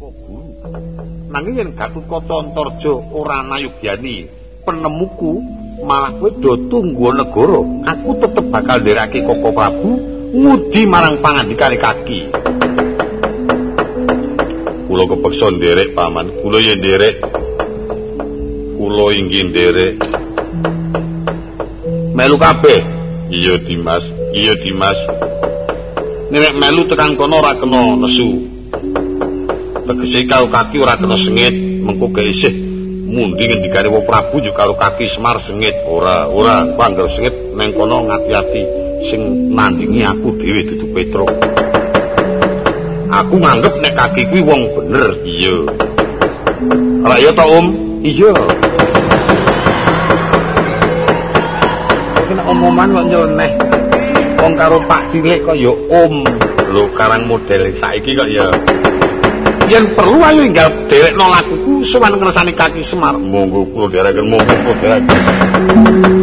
guru. Nanging yen Gatotkaca Antarja ora nayugyani penemuku, malah kowe do tunggu negara, aku tetep bakal nderake Koko Prabu ngudi marang pangandikane kaki. Kula kepeksa nderek paman, kula yen nderek kula inggih nderek. Melu kabeh. Iya Dimas, iya Dimas. Nek melu tekan kono ora kena nesu. Tegese karo kaki ora kena sengit, mengko ge isih mundi ngendikane wong Prabu yo karo kaki Semar sengit. Ora, ora, pangger sengit neng kono ngati-ati sing nandingi aku dhewe dudu Petro. Aku nganggep nek kaki kuwi wong bener, iya. Ora ya to, Om? Iya. Kena omongan kok nyeleneh. Wong karo Pak Cilik kok ya Om. Lho karang model saiki kok ya. Yen perlu ayo enggal derekno laguku sowan ngersani kaki Semar. Monggo kula dereken monggo kula dereken.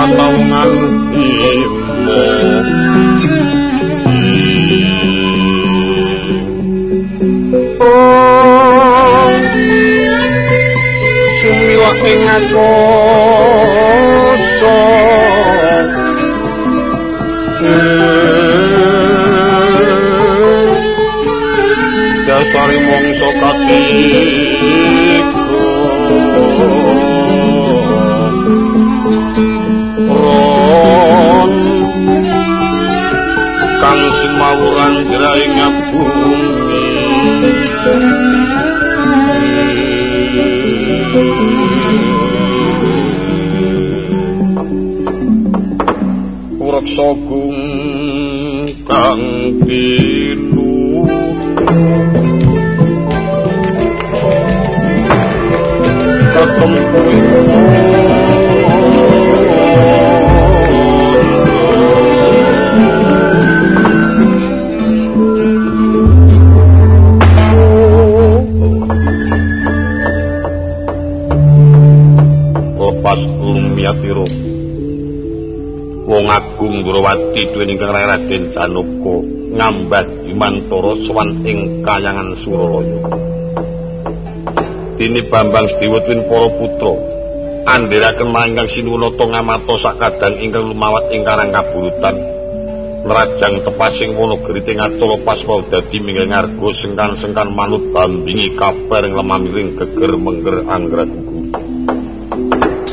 Suryo kataungan imo Oh, sumiwa ing akoso dasari mongso katiku jraing bumi Uraksa gung kang pinu Ketempuin lepas agung Gurawati duweni ingkang Raden Janaka ngambah Bimantara sowan ing kayangan Suralaya Dini Bambang Sediwetwin para putra andhiraken mangkang sinuwunata ngamata sakadang ingkang lumawat ing karang kaburutan Nerajang tepasing Wonogiri ting atolo pas mau dadi minggir ngargo sengkan-sengkan manut bambingi kabar yang lemah geger mengger anggra gugu.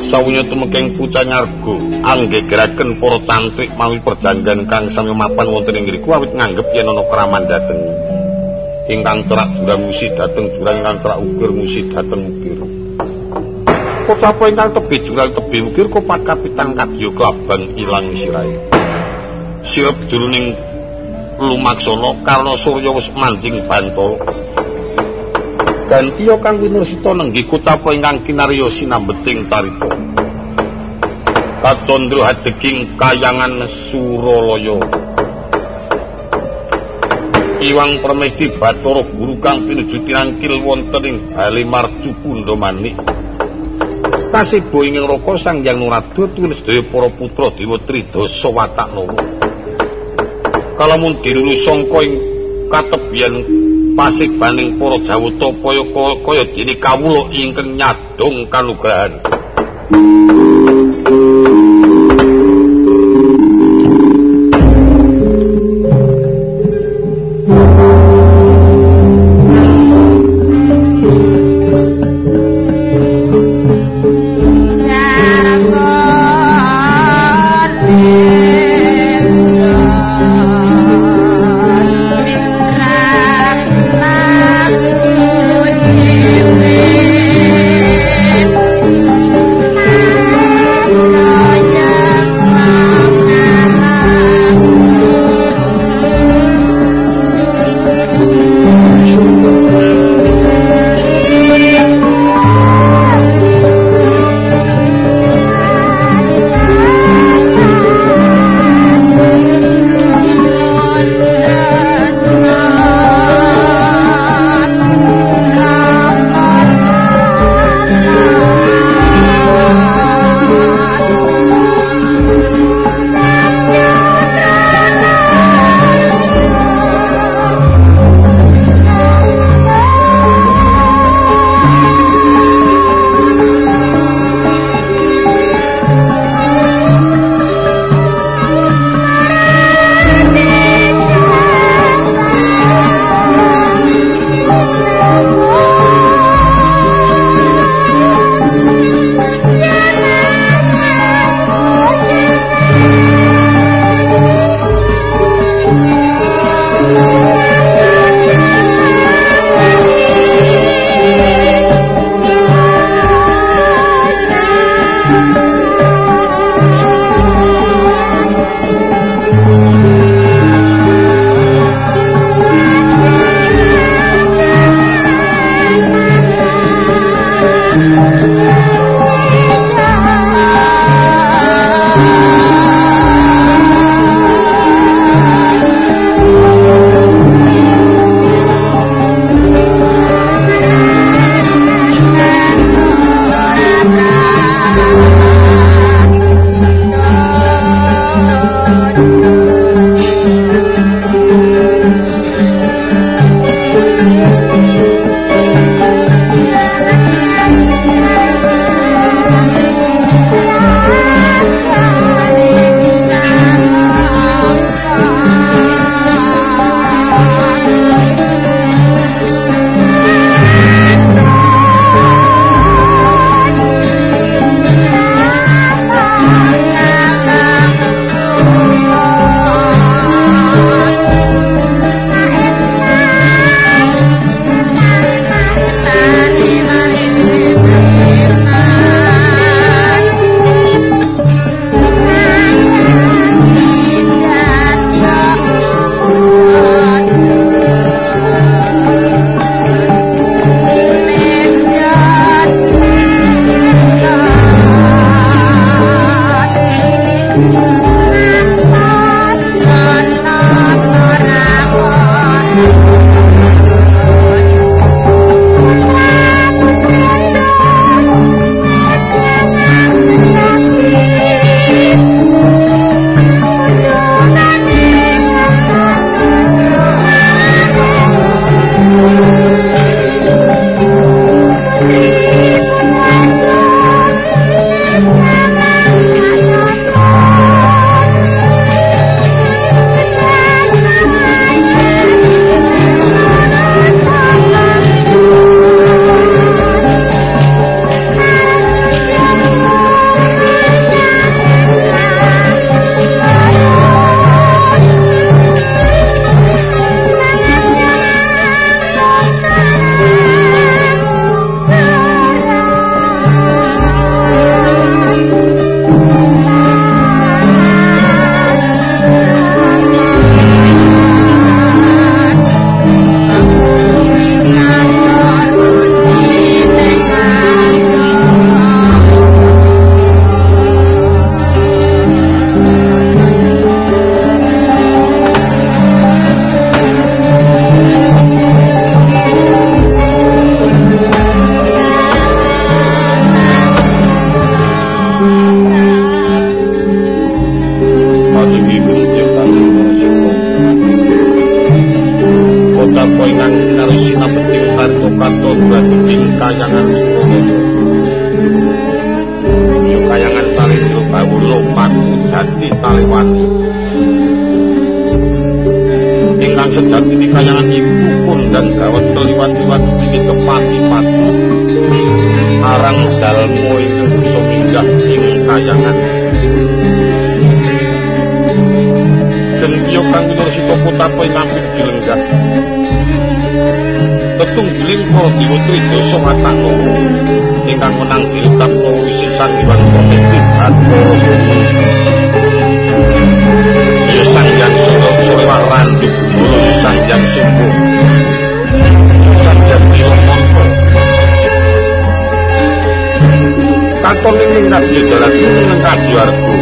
Sawunya tumekeng puca ngargo angge geraken poro tantrik mawi perjanggan kang sami mapan wonten ing ngriku awit nganggep yen ana kraman dateng. Ingkang cerak jurang musi dateng jurang ingkang cerak ukir musi dateng ukir. Kok ingkang tebi jurang tebi ukir kok pat kapitan kadyo kelabang ilang sirai. siap jroning lumaksana karna surya wis manjing bantala gantiya kang winursita nenggi kutapa ingkang kinarya sinambeting tarita? Katondro hadeging kayangan suralaya. Iwang permedi bathara guru kang pinuju tirangkil wonten ing bali marcu pundha manik. Kasibo ing raka sang yang nuradu tuwin sedaya para putra dewa tridasa watak nawa kalamun sangka ing katebian pasik baning para jawata kaya kaya dene kawula ingkang nyadong kanugrahan Ingkang sejati di kayangan ibu pun dan gawat teliwat-liwat ini kepati-pati. Arang dalmo ingkang bisa minggah ing kayangan. Gentiyo kang minur sito putapo ing ampir dilenggah. Tetunggiling para dewa tridoso watak loro ingkang menang dilekap wisisan iwan protestif atau Ya sanjang sungguh sulewak randu Bulu ya sanjang sungguh. Sanjang ilong monto Katon ini nggak jalan ini nggak juarku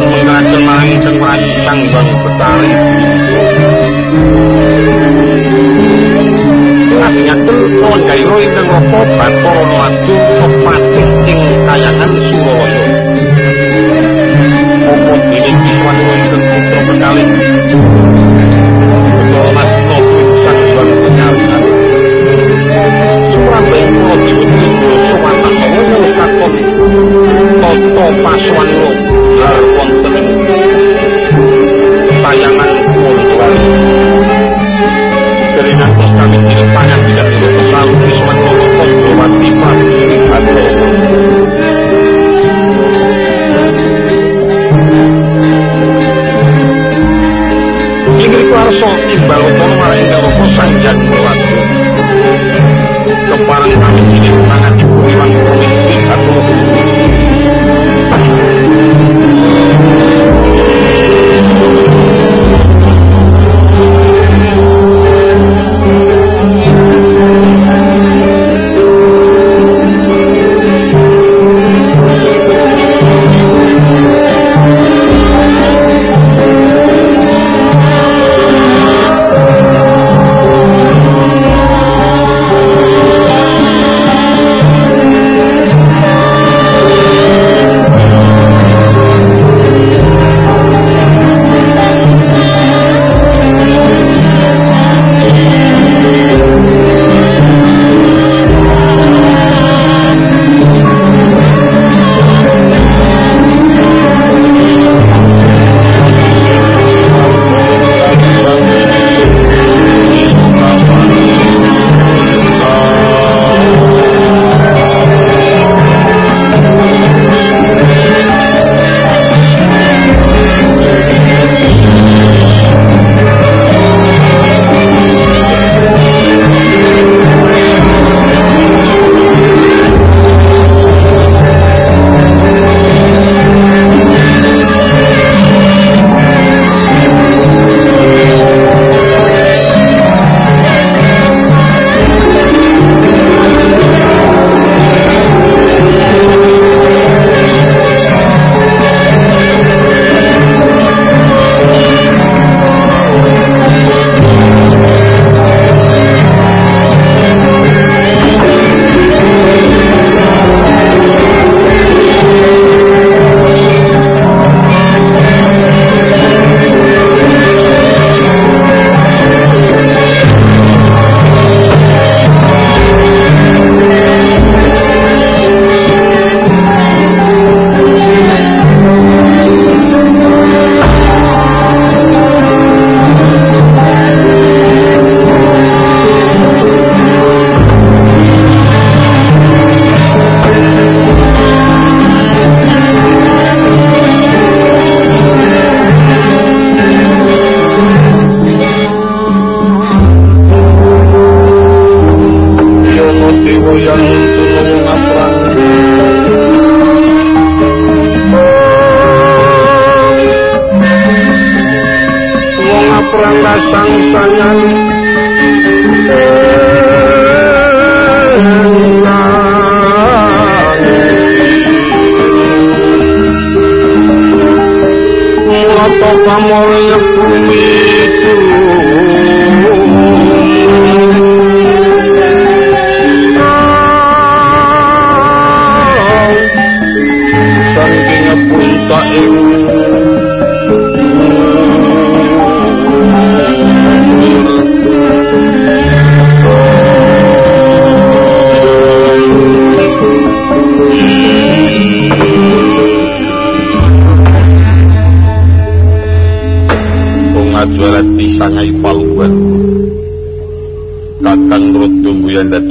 Mengajeng malang ingkang merayu sang bang betari artinya telpon gairo ingkang ropo batoro nuadu kepating ing kayangan Surabaya.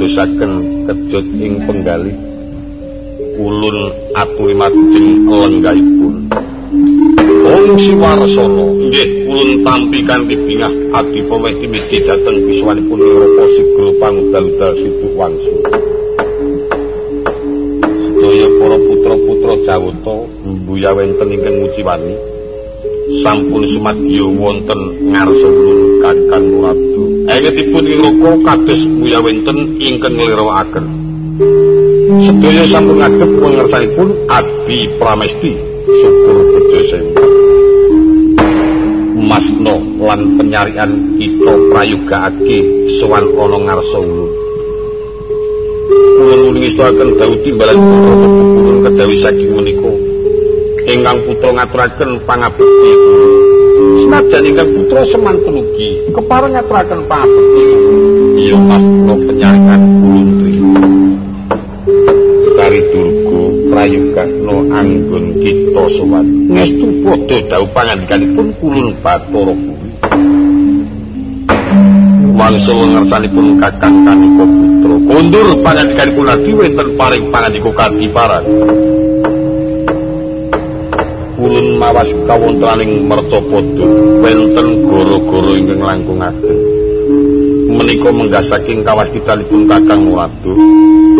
Mbuya ndadosaken kejut ing penggali ulun aturi majeng lenggahipun Om Siwarsana nggih ulun tampi kanthi bingah adi pameh timiti dhateng biswanipun Europa Sigro pangudal-udal situ wangsul Sedaya para putra-putra Jawata mbuya wenten ingkang muciwani sampun sumadya wonten ngarsa ulun kakang Ratu Ayatipun Europa kados mbuya wenten ingkang nglirwakaken Sedaya sampun ngadep pangersanipun Adi Pramesti syukur bedha Masno lan penyarian kita prayogakake sowan ana ngarsa ulun. Ulun ngistakaken dawuh timbalan putra kedawi saking menika. Ingkang putra ngaturaken pangabekti. Senajan ingkang putra semanten ugi kepareng ngaturaken pangabekti. Iya Masno penyarian ulun tri. Kari durga prayogakno anggon kita sowan. Ngestu padha dawuh pangandikanipun kulun Bathara kuwi. Wangsul ngersanipun Kakang Kanika Putra. Kondur pangandikanipun lagi wonten paring pangandika kadiparan. Kulun mawas kawontenaning mercapada wonten goro-goro ingkang langkung ageng. Menika menggah saking kawastitanipun Kakang Ratu.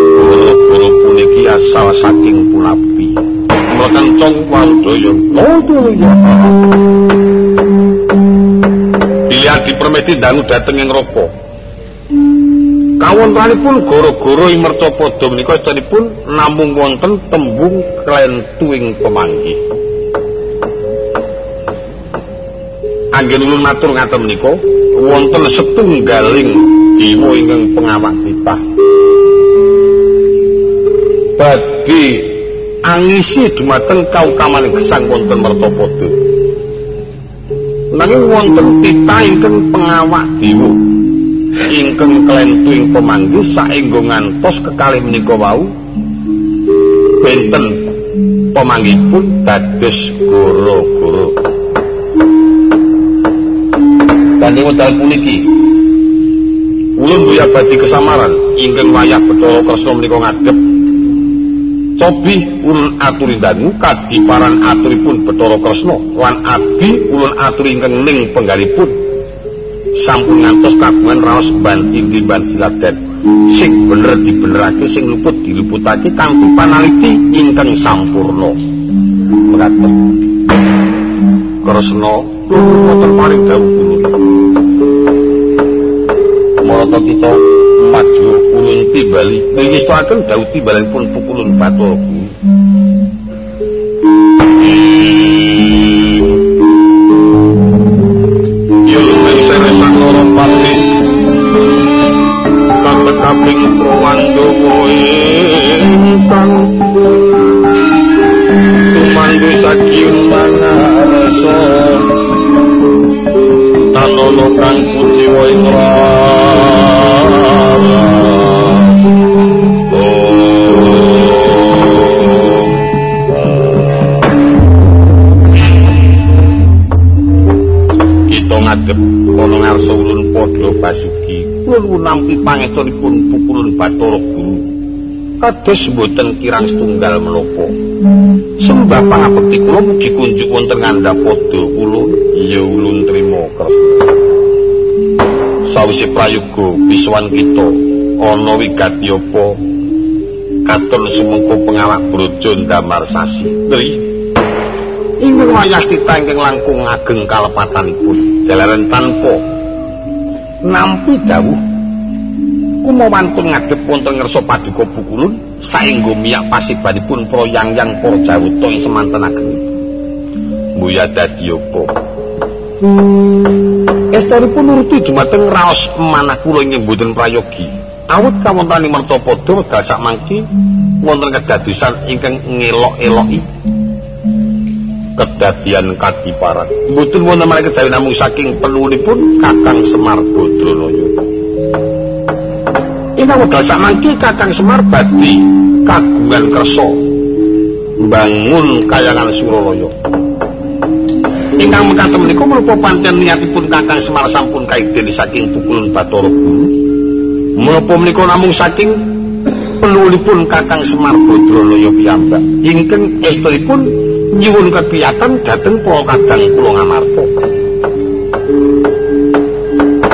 Goro-goro puniki asal saking Punapi. Mboten cong waldaya. Dilihat di permeti dangu dateng ing roko. Kawontanipun goro-goro ing mercapada menika cenipun namung wonten tembung klentuing pemanggih. Anggen ulun matur ngaten menika wonten setunggaling dewa ingkang pengawak titah. Badhe angisi dumateng kaukaman gesang wonten mertapada. Nanging wonten titah ingkang pengawak dewa ingkang klentuing pemanggih saenggo ngantos kekalih menika wau benten pemanggihipun dados goro-goro. Dan ini modal puniki? Ulun buya badi kesamaran. Ingkang wayah Bathara Kresna menika ngadep cobi ulun aturi dangu kadiparan aturipun Bathara Kresna. Lan adi ulun aturi ingkang ning penggalipun. Sampun ngantos kagungan raos banting timban siladen sing bener dibenerake sing luput diluputake kanthi panaliti ingkang sampurna. Mekaten. Kresna wonten paring dawuh Marata kita maju ulun timbali ngistakaken dawuh timbalanipun pukulun Bathara Pati kaping prawandawa ingkang Bathara Guru. Kados mboten kirang setunggal menapa sembah pangabekti kula mugi kunjuk wonten ngandhap padha ulun ya ulun trima kresna sawise prayoga biswan kita ana wigati apa katon sumengko pengawak brojo ndamar sasi. Tri ingkang wayah tita ingkang langkung ageng kalepatanipun jalaran tanpa. Nampi dawuh kumawantun ngadep wonten ngersa paduka bukulun saengga miyak pasibanipun para yang-yang para jawuta ing semanten ageng. Mbuya dadi apa? Estoripun nuruti dumateng raos manah kula ing mboten prayogi. Awit kawontenaning mertapada wekdal sak mangki wonten kedadosan ingkang ngelok-eloki. Kedadian kadiparan. Mboten wonten malih kejawi namung saking penuhipun Kakang Semar Badranaya Ina wedal sak mangki Kakang Semar badhe kagungan kersa. Bangun kayangan Suralaya. Ingkang mekaten menika merupa pancen niatipun Kakang Semar sampun kaiden saking pukulun Bathara Guru. Menapa menika namung saking penulipun Kakang Semar Badranaya piyambak. Ingkang estrinipun nyuwun kepiyatan dhateng para kadang kula ngamarta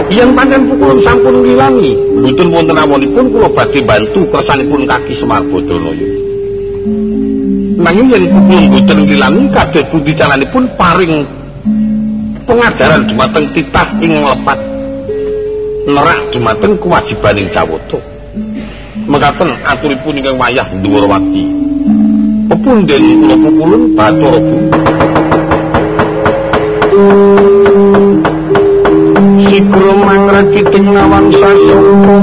Yen pancen pukulun sampun ngilangi, mboten wonten awonipun kula badhe bantu kersanipun kaki Semar Badranaya. Nanging yen pukulun mboten ngilangi kadhe pundi calanipun paring pengajaran dumateng titah ing lepat nerak dumateng kewajibaning Jawata. Mekaten aturipun ingkang wayah Ndhuwurwati. Pepunden kula pukulun Bathara Bumi. Sikro mangrakiting ngawang sasoko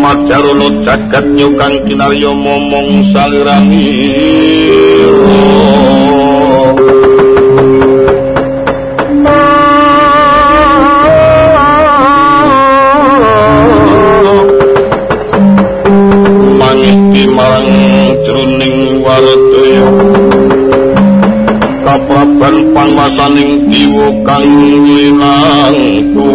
Majarono jagat nyukang kinaryo momong salirani Mangis marang jroning wardoyo kapraban pangwasaning diwa kang linangku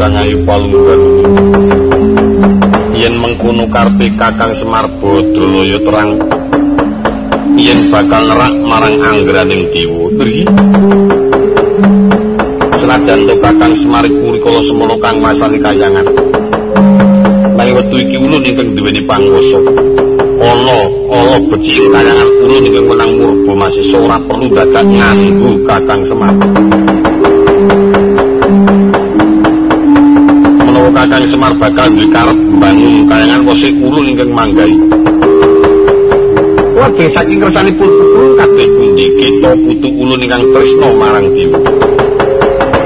sangai palunggan yen mengkono karpe kakang semar bodroyo terang yen bakal nerak marang anggraning dewa. Tri senajan kakang semar kurikala semono kang masani kayangan. Nanging wektu iki ulun ingkang duweni panguwasa. Ana ala becik kayangan ulun ingkang menang murba masih ora perlu dadak nganggo kakang semar. Menawa kakang semar bakal duwe karep bangun kayangan wasik ulun ingkang manggai Wadhe saking kersanipun putu kadhe pundi kita putu ulun ingkang tresna marang dewa.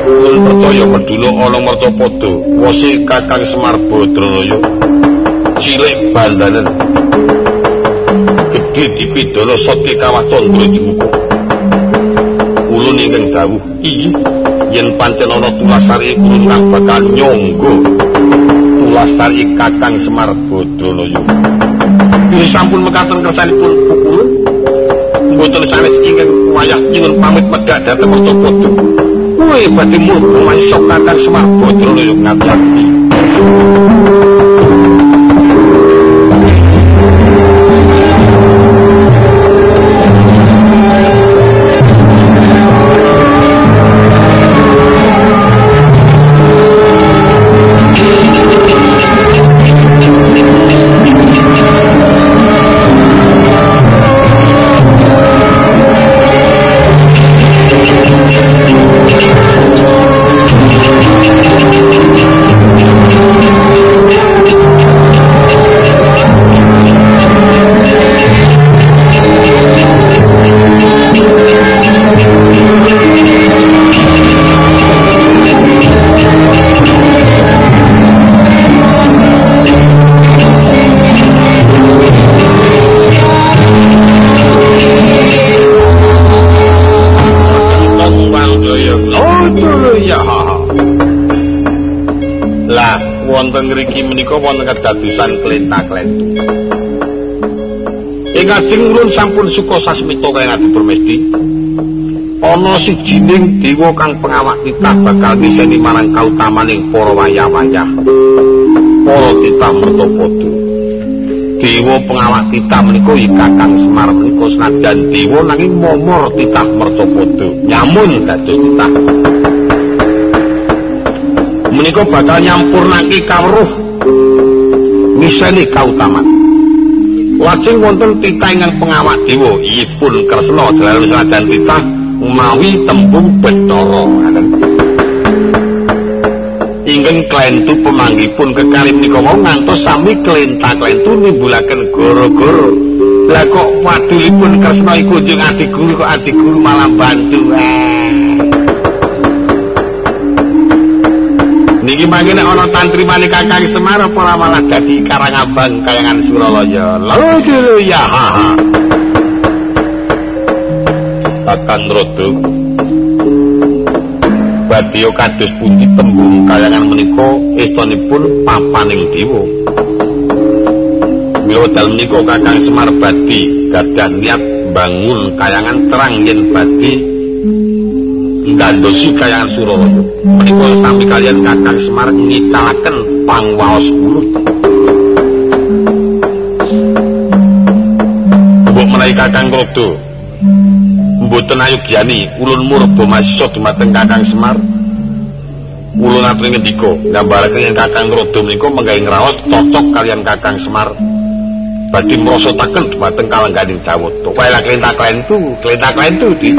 Ulun percaya medula ana merta padha wose Kakang Semar Badranaya. Cilik bandanen. Gedhe dipidana sate kawah candra dimuka. Ulun ingkang dawuh, "Iyi, yen pancen ana tulasari ulun kang bakal nyangga tulasari Kakang Semar Badranaya." Ini sampun mekaten kersanipun pukul. Mboten sanes ingkang wayah nyuwun pamit medhak dhateng Mertopada. Kuwi badhe murbu masok kakang Semar Badranaya ngati Ing ajeng ulun sampun suka sasmita kaya ngati permesti. Ana sijining dewa kang pengawak titah bakal diseni marang kautamaning para wayah-wayah. Para titah mertopada. Dewa pengawak titah menika iki Kakang Semar menika senajan dewa nanging momor titah mertopada. Nyamun dados titah. Menika bakal nyampurnake kawruh miseni kautaman. Lajeng wonten titah ingkang pengawak dewa, ipun Kresna jalaran senajan titah mawi tembung Bathara. Ingkang klentu pemanggipun kekalih menika wau ngantos sami klenta-klentu nimbulaken gara-gara. Lah kok padulipun Kresna iku njung adi guru kok adi guru malah bantu. Niki mangene ana tantri mani Kakang Semar apa malah dadi Karangabang kayangan Suralaya. Lho ya. Kakang Rodo. badya kados pundi tembung kayangan menika estunipun papaning dewa Mila dalem menika Kakang Semar Badi gadah niat bangun kayangan terang yen badhe ngandosi kayangan Suralaya menika sami kalian Kakang Semar ngicalaken pangwaos ulut Mbok menawi Kakang Krodo mboten ayugyani ulun murba masisa dumateng Kakang Semar. Ulun aturi ngendika ngambaraken yen Kakang Krodo menika menggawe ngraos cocok kalian Kakang Semar. Badhe mrosotaken dumateng kalengganing Jawata wae lak klentak klentu klentak klentu di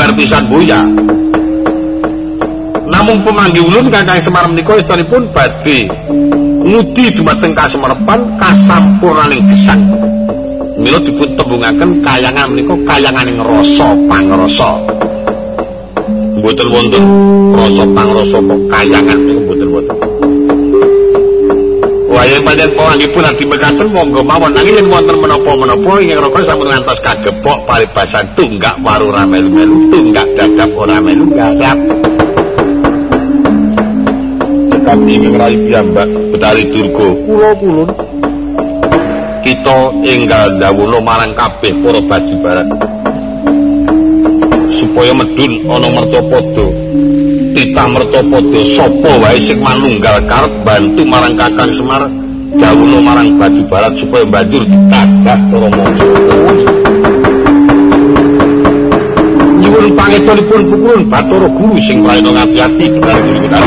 babar pisan boya namung pemanggi ulun Kakang Semar menika istunipun badhe ngudi dumateng kasemerepan kasampurnaning gesang. Mila dipun tembungaken kayangan menika kayanganing rasa pangrasa. Mboten wonten rasa pangrasa kayangan niku mboten wonten Waya panjen pawangipun ati mekaten monggo mawon. Nanging yen wonten menapa-menapa ing roko sampun ngantos kagepok paribasan tunggak waru ramelu-melu tunggak dadap ora melu gadap Kami ngrai piyambak betari durga. Kula kulun kita enggal dawuhna marang kabeh para baju barat. Supaya medun ana mertapada. Titah mertapada sapa wae sing manunggal karep bantu marang Kakang Semar dawuhna marang baju barat supaya banjur ditagah para mangsa nyuwun pangetunipun pukulun Bathara Guru sing prayana ngati-ati guru kita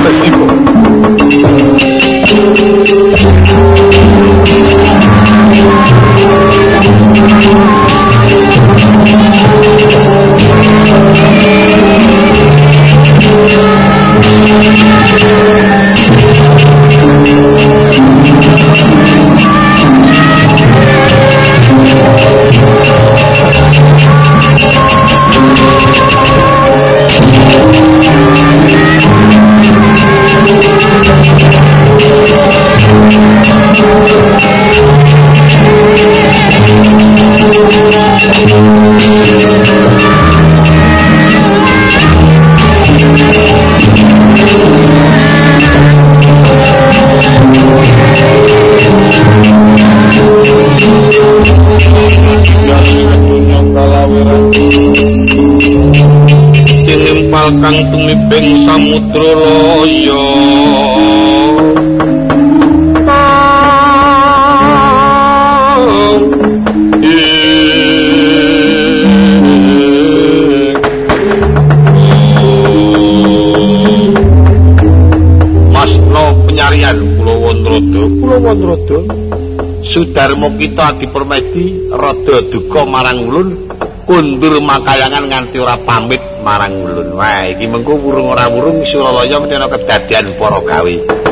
kang tumiping samudra loya penyarian Sudarmo kita dipermedi rada duka marang ulun kundur makayangan nganti ora pamit marang ulun. Wah, iki mengko wurung ora wurung Suralaya mesti ana kedadian para gawe.